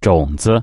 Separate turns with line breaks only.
种子。